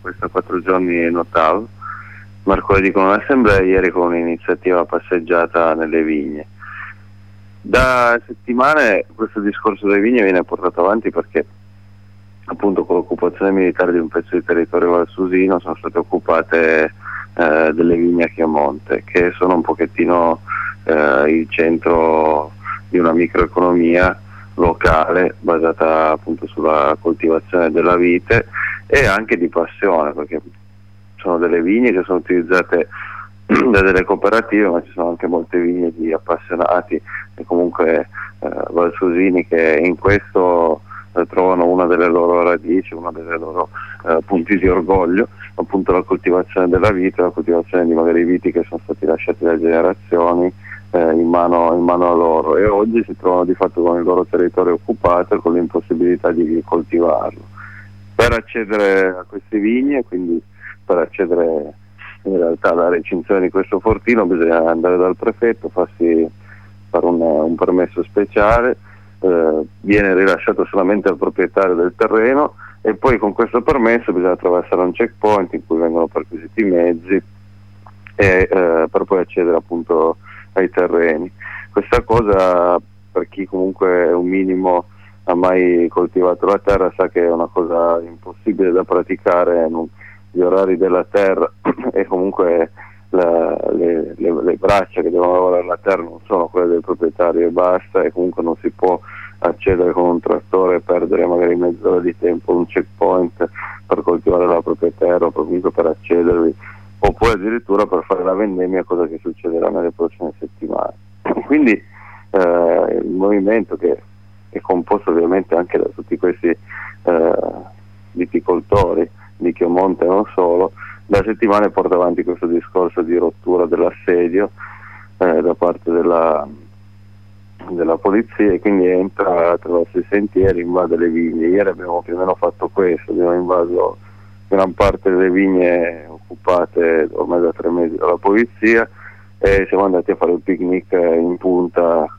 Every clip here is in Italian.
questa quattro giorni in ottavo, mercoledì con un'assemblea, ieri con un'iniziativa passeggiata nelle vigne. Da settimane questo discorso delle vigne viene portato avanti perché appunto con l'occupazione militare di un pezzo di territorio valsusino sono state occupate eh, delle vigne a Chiamonte che sono un pochettino eh, il centro di una microeconomia locale basata appunto sulla coltivazione della vite e anche di passione perché sono delle vigne che sono utilizzate da delle cooperative ma ci sono anche molte vigne di appassionati e comunque eh, valsusini che in questo eh, trovano una delle loro radici, uno dei loro eh, punti di orgoglio, appunto la coltivazione della vite, la coltivazione di magari viti che sono stati lasciati da generazioni eh, in, mano, in, mano, a loro e oggi si trovano di fatto con il loro territorio occupato e con l'impossibilità di coltivarlo. Per accedere a queste vigne, quindi per accedere in realtà alla recinzione di questo fortino bisogna andare dal prefetto, farsi fare un, un permesso speciale, eh, viene rilasciato solamente al proprietario del terreno e poi con questo permesso bisogna attraversare un checkpoint in cui vengono perquisiti i mezzi e, eh, per poi accedere appunto ai terreni. Questa cosa per chi comunque un minimo ha mai coltivato la terra sa che è una cosa impossibile da praticare, gli orari della terra e comunque la, le, le, le, braccia che devono lavorare la terra non sono quelle del proprietario e basta e comunque non si può accedere con un trattore e perdere magari mezz'ora di tempo un checkpoint per coltivare la propria terra o per accedervi oppure addirittura per fare la vendemmia, cosa che succederà nelle prossime settimane. Quindi eh, il movimento che è composto ovviamente anche da tutti questi eh, viticoltori di Chiomonte e non solo, da settimane porta avanti questo discorso di rottura dell'assedio eh, da parte della, della, polizia e quindi entra attraverso i sentieri, invade le vigne. Ieri abbiamo più o meno fatto questo, abbiamo invaso gran parte delle vigne occupate ormai da tre mesi dalla polizia e siamo andati a fare il picnic in punta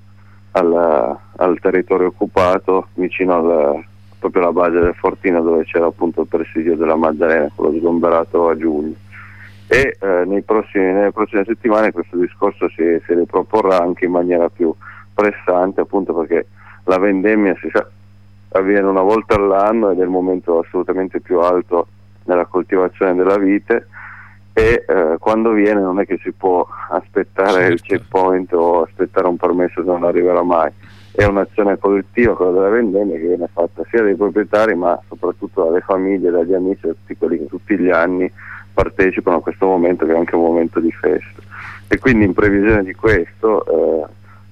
alla, al territorio occupato vicino al, proprio alla base del Fortino dove c'era appunto il presidio della Maddalena, quello sgomberato a giugno. E eh, prossimi, nelle prossime settimane questo discorso si, si riproporrà anche in maniera più pressante appunto perché la vendemmia si sa avviene una volta all'anno ed è il momento assolutamente più alto nella coltivazione della vite e eh, quando viene non è che si può aspettare certo. il checkpoint o aspettare un permesso che non arriverà mai. È un'azione collettiva, quella della vendemmia, che viene fatta sia dai proprietari ma soprattutto dalle famiglie, dagli amici, da tutti quelli che tutti gli anni partecipano a questo momento che è anche un momento di festa. E quindi in previsione di questo eh,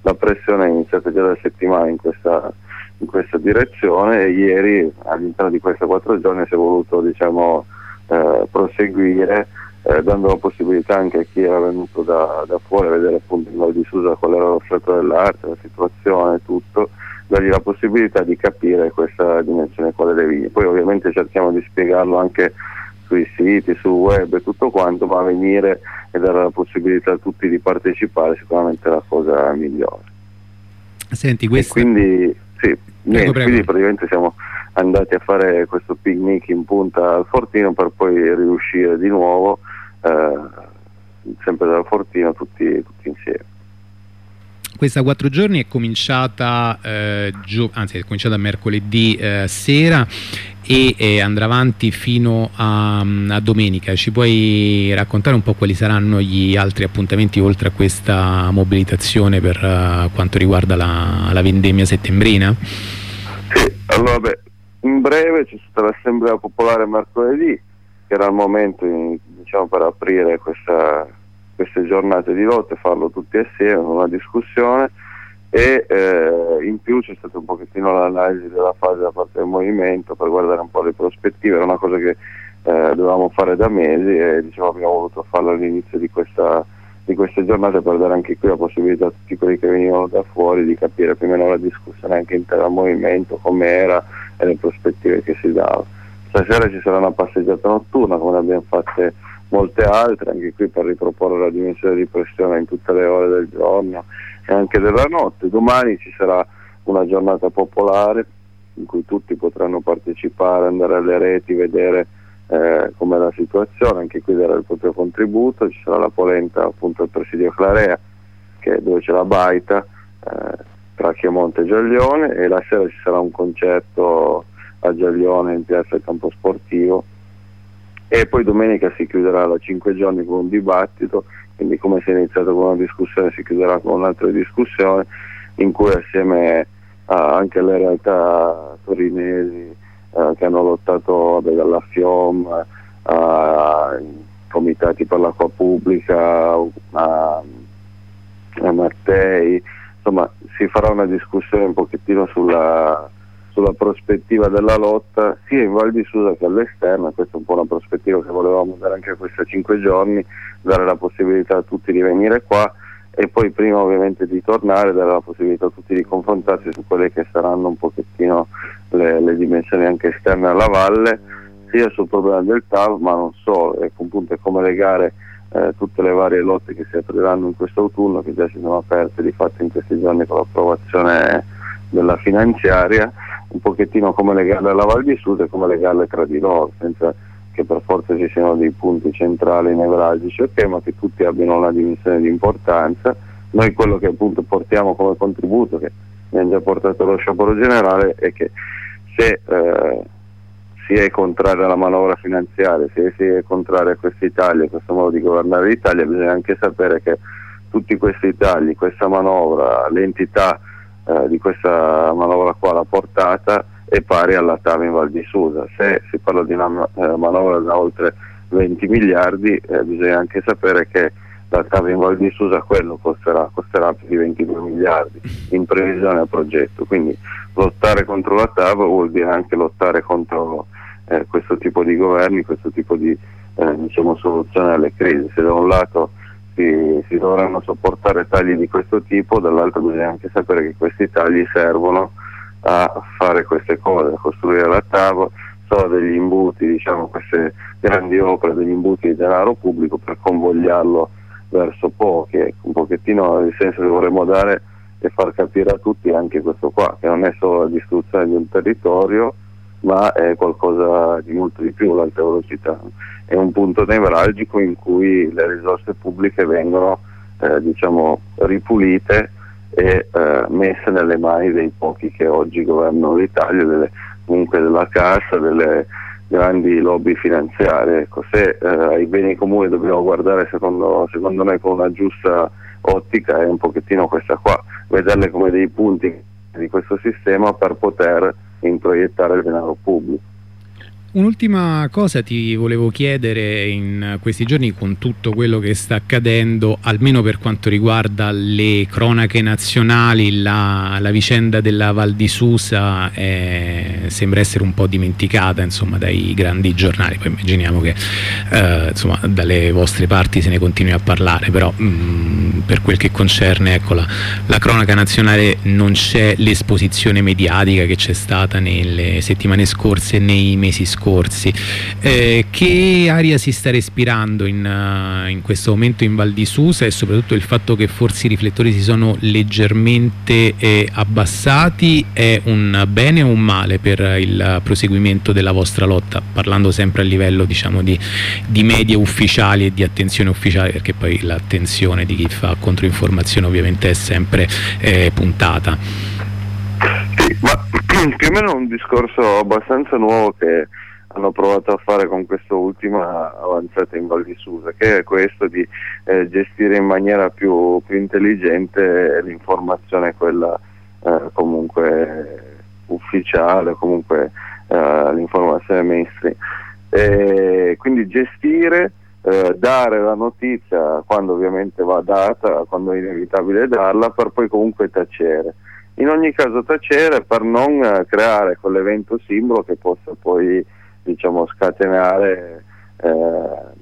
la pressione è iniziata già da settimane in questa in questa direzione e ieri all'interno di questi quattro giorni si è voluto diciamo, eh, proseguire eh, dando la possibilità anche a chi era venuto da, da fuori a vedere appunto in Val di Susa qual era lo stato dell'arte, la situazione e tutto, dargli la possibilità di capire questa dimensione qua delle vie. Poi ovviamente cerchiamo di spiegarlo anche sui siti, sul web e tutto quanto, ma venire e dare la possibilità a tutti di partecipare sicuramente è la cosa migliore. Senti, questa... quindi sì, niente, prego. quindi praticamente siamo andati a fare questo picnic in punta al Fortino per poi riuscire di nuovo, eh, sempre dal Fortino, tutti, tutti insieme. Questa quattro giorni è cominciata, eh, anzi è cominciata mercoledì eh, sera e eh, andrà avanti fino a, a, domenica. Ci puoi raccontare un po' quali saranno gli altri appuntamenti oltre a questa mobilitazione per uh, quanto riguarda la, la, vendemmia settembrina? Sì, allora beh, in breve c'è stata l'assemblea popolare mercoledì che era il momento in, diciamo, per aprire questa queste giornate di lotte, farlo tutti assieme, una discussione e eh, in più c'è stata un pochettino l'analisi della fase da parte del movimento per guardare un po' le prospettive, era una cosa che eh, dovevamo fare da mesi e diciamo, abbiamo voluto farlo all'inizio di questa di queste giornate per dare anche qui la possibilità a tutti quelli che venivano da fuori di capire più o meno la discussione anche interna al movimento, com'era e le prospettive che si dava. Stasera ci sarà una passeggiata notturna come abbiamo fatte molte altre, anche qui per riproporre la dimensione di pressione in tutte le ore del giorno e anche della notte. Domani ci sarà una giornata popolare in cui tutti potranno partecipare, andare alle reti, vedere eh, com'è la situazione, anche qui darà il proprio contributo, ci sarà la polenta appunto al presidio Clarea che è dove c'è la baita eh, tra Chiamonte e Giaglione. E la sera ci sarà un concerto a Giaglione in piazza Campo Sportivo. E poi domenica si chiuderà da 5 giorni con un dibattito, quindi come si è iniziato con una discussione si chiuderà con un'altra discussione in cui assieme a anche alle realtà torinesi eh, che hanno lottato dalla FIOM ai comitati per l'acqua pubblica, a, a Mattei, insomma si farà una discussione un pochettino sulla sulla prospettiva della lotta sia in Val di Susa che all'esterno, questa è un po' una prospettiva che volevamo dare anche a questi cinque giorni, dare la possibilità a tutti di venire qua e poi prima ovviamente di tornare dare la possibilità a tutti di confrontarsi su quelle che saranno un pochettino le, le dimensioni anche esterne alla valle, sia sul problema del TAV ma non solo, ecco un punto è come legare eh, tutte le varie lotte che si apriranno in questo autunno che già si sono aperte di fatto in questi giorni con l'approvazione della finanziaria un pochettino come legarle alla Val di Sud e come legarle tra di loro, senza che per forza ci siano dei punti centrali nevralgici, ok, ma che tutti abbiano una dimensione di importanza. Noi quello che appunto portiamo come contributo, che hanno già portato lo sciopero generale, è che se eh, si è contrario alla manovra finanziaria, se si è contrario a questi tagli, a questo modo di governare l'Italia, bisogna anche sapere che tutti questi tagli, questa manovra, l'entità eh, di questa manovra qua, la portata è pari alla TAV in Val di Susa. Se si parla di una eh, manovra da oltre 20 miliardi, eh, bisogna anche sapere che la TAV in Val di Susa quello costerà, costerà più di 22 miliardi in previsione al progetto. Quindi lottare contro la TAV vuol dire anche lottare contro eh, questo tipo di governi, questo tipo di eh, diciamo, soluzione alle crisi. Se da un lato si, si, dovranno sopportare tagli di questo tipo, dall'altro bisogna anche sapere che questi tagli servono a fare queste cose, a costruire la tavola, sono degli imbuti, diciamo, queste grandi opere, degli imbuti di denaro pubblico per convogliarlo verso pochi, ecco, un pochettino il senso che vorremmo dare e far capire a tutti anche questo qua, che non è solo la distruzione di un territorio, ma è qualcosa di molto di più l'alta velocità. È un punto nevralgico in cui le risorse pubbliche vengono eh, diciamo, ripulite e eh, messe nelle mani dei pochi che oggi governano l'Italia, delle, comunque della cassa, delle grandi lobby finanziarie. Ecco, se eh, ai beni comuni dobbiamo guardare secondo, secondo me con una giusta ottica è un pochettino questa qua, vederle come dei punti di questo sistema per poter introiettare il denaro pubblico. Un'ultima cosa ti volevo chiedere in questi giorni con tutto quello che sta accadendo, almeno per quanto riguarda le cronache nazionali, la, la vicenda della Val di Susa eh, sembra essere un po' dimenticata insomma, dai grandi giornali, poi immaginiamo che eh, insomma, dalle vostre parti se ne continui a parlare, però mh, mm, per quel che concerne ecco, la, la cronaca nazionale non c'è l'esposizione mediatica che c'è stata nelle settimane scorse e nei mesi scorsi scorsi. Eh, che aria si sta respirando in, uh, in, questo momento in Val di Susa e soprattutto il fatto che forse i riflettori si sono leggermente eh, abbassati è un bene o un male per il proseguimento della vostra lotta, parlando sempre a livello diciamo, di, di media ufficiali e di attenzione ufficiale, perché poi l'attenzione di chi fa controinformazione ovviamente è sempre eh, puntata. Sì, ma più o meno un discorso abbastanza nuovo che hanno provato a fare con questa ultima avanzata in Val di Susa, che è questo di eh, gestire in maniera più, più intelligente l'informazione, quella eh, comunque ufficiale, comunque eh, l'informazione mainstream. E quindi gestire, eh, dare la notizia quando ovviamente va data, quando è inevitabile darla, per poi comunque tacere. In ogni caso tacere per non eh, creare quell'evento simbolo che possa poi diciamo, scatenare eh,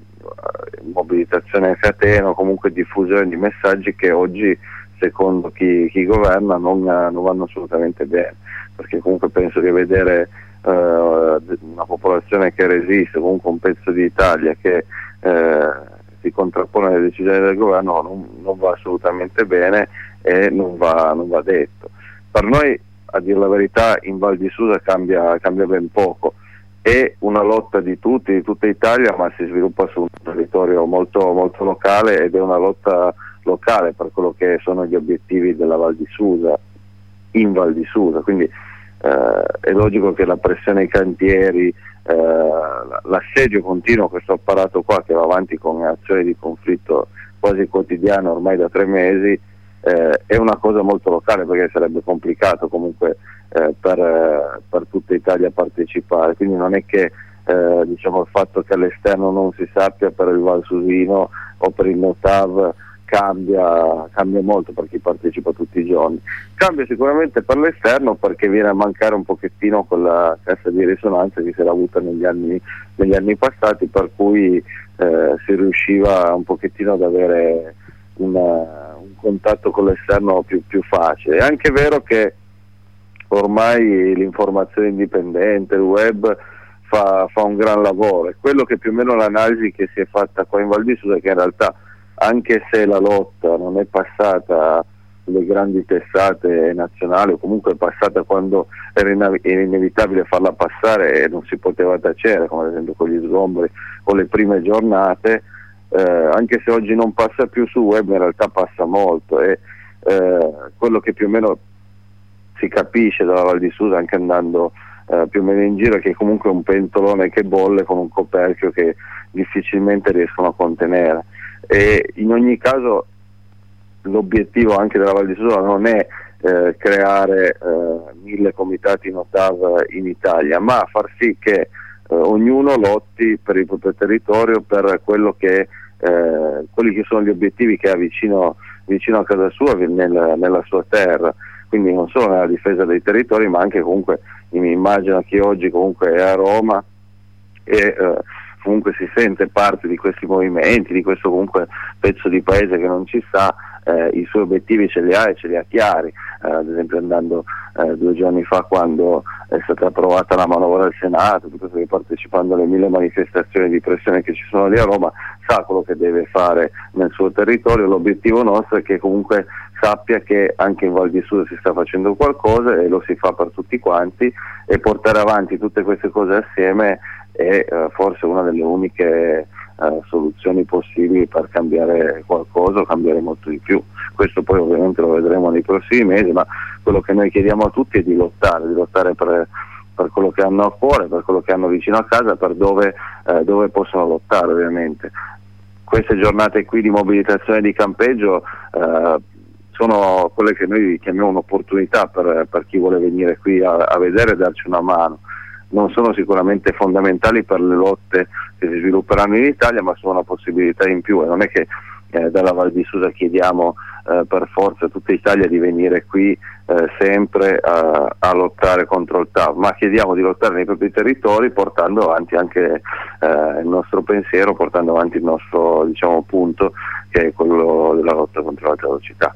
mobilitazione a catena o comunque diffusione di messaggi che oggi secondo chi, chi governa non, non, vanno assolutamente bene. Perché comunque penso che vedere eh, una popolazione che resiste comunque un pezzo di Italia che eh, si contrappone alle decisioni del governo non, non va assolutamente bene e non va, non va, detto. Per noi a dire la verità in Val di Susa cambia, cambia ben poco è una lotta di tutti, di tutta Italia, ma si sviluppa su un territorio molto, molto locale ed è una lotta locale per quello che sono gli obiettivi della Val di Susa, in Val di Susa. Quindi eh, è logico che la pressione ai cantieri, eh, l'assedio continuo, questo apparato qua che va avanti con azioni di conflitto quasi quotidiane ormai da tre mesi, eh, è una cosa molto locale perché sarebbe complicato comunque eh, per, eh, per, tutta Italia partecipare, quindi non è che eh, diciamo, il fatto che all'esterno non si sappia per il Val Susino o per il Notav cambia, cambia, molto per chi partecipa tutti i giorni. Cambia sicuramente per l'esterno perché viene a mancare un pochettino quella cassa di risonanza che si era avuta negli anni, negli anni passati per cui eh, si riusciva un pochettino ad avere una, un contatto con l'esterno più, più facile. È anche vero che ormai l'informazione indipendente, il web fa, fa, un gran lavoro. È quello che più o meno l'analisi che si è fatta qua in Val di Susa, che in realtà anche se la lotta non è passata sulle grandi testate nazionali o comunque è passata quando era, inevitabile farla passare e non si poteva tacere, come ad esempio con gli sgombri o le prime giornate, eh, anche se oggi non passa più su web in realtà passa molto e eh, quello che più o meno si capisce dalla Val di Susa anche andando eh, più o meno in giro che comunque è un pentolone che bolle con un coperchio che difficilmente riescono a contenere. E in ogni caso l'obiettivo anche della Val di Susa non è eh, creare eh, mille comitati in Ottav in Italia ma far sì che eh, ognuno lotti per il proprio territorio per che, eh, quelli che sono gli obiettivi che ha vicino, vicino a casa sua nel, nella sua terra quindi non solo nella difesa dei territori ma anche comunque mi immagino che oggi comunque è a Roma e eh, comunque si sente parte di questi movimenti, di questo comunque pezzo di paese che non ci sta, eh, i suoi obiettivi ce li ha e ce li ha chiari, eh, ad esempio andando eh, due giorni fa quando è stata approvata la manovra al Senato, piuttosto che partecipando alle mille manifestazioni di pressione che ci sono lì a Roma, sa quello che deve fare nel suo territorio, l'obiettivo nostro è che comunque sappia che anche in Val di Sud si sta facendo qualcosa e lo si fa per tutti quanti e portare avanti tutte queste cose assieme è eh, forse una delle uniche eh, soluzioni possibili per cambiare qualcosa o cambiare molto di più. Questo poi ovviamente lo vedremo nei prossimi mesi, ma quello che noi chiediamo a tutti è di lottare, di lottare per, per quello che hanno a cuore, per quello che hanno vicino a casa, per dove, eh, dove possono lottare ovviamente. Queste giornate qui di mobilitazione di campeggio eh, sono quelle che noi chiamiamo un'opportunità per, per chi vuole venire qui a, a vedere e darci una mano non sono sicuramente fondamentali per le lotte che si svilupperanno in Italia, ma sono una possibilità in più e non è che eh, dalla Val di Susa chiediamo eh, per forza a tutta Italia di venire qui eh, sempre a, a, lottare contro il TAV, ma chiediamo di lottare nei propri territori portando avanti anche eh, il nostro pensiero, portando avanti il nostro diciamo, punto che è quello della lotta contro la velocità.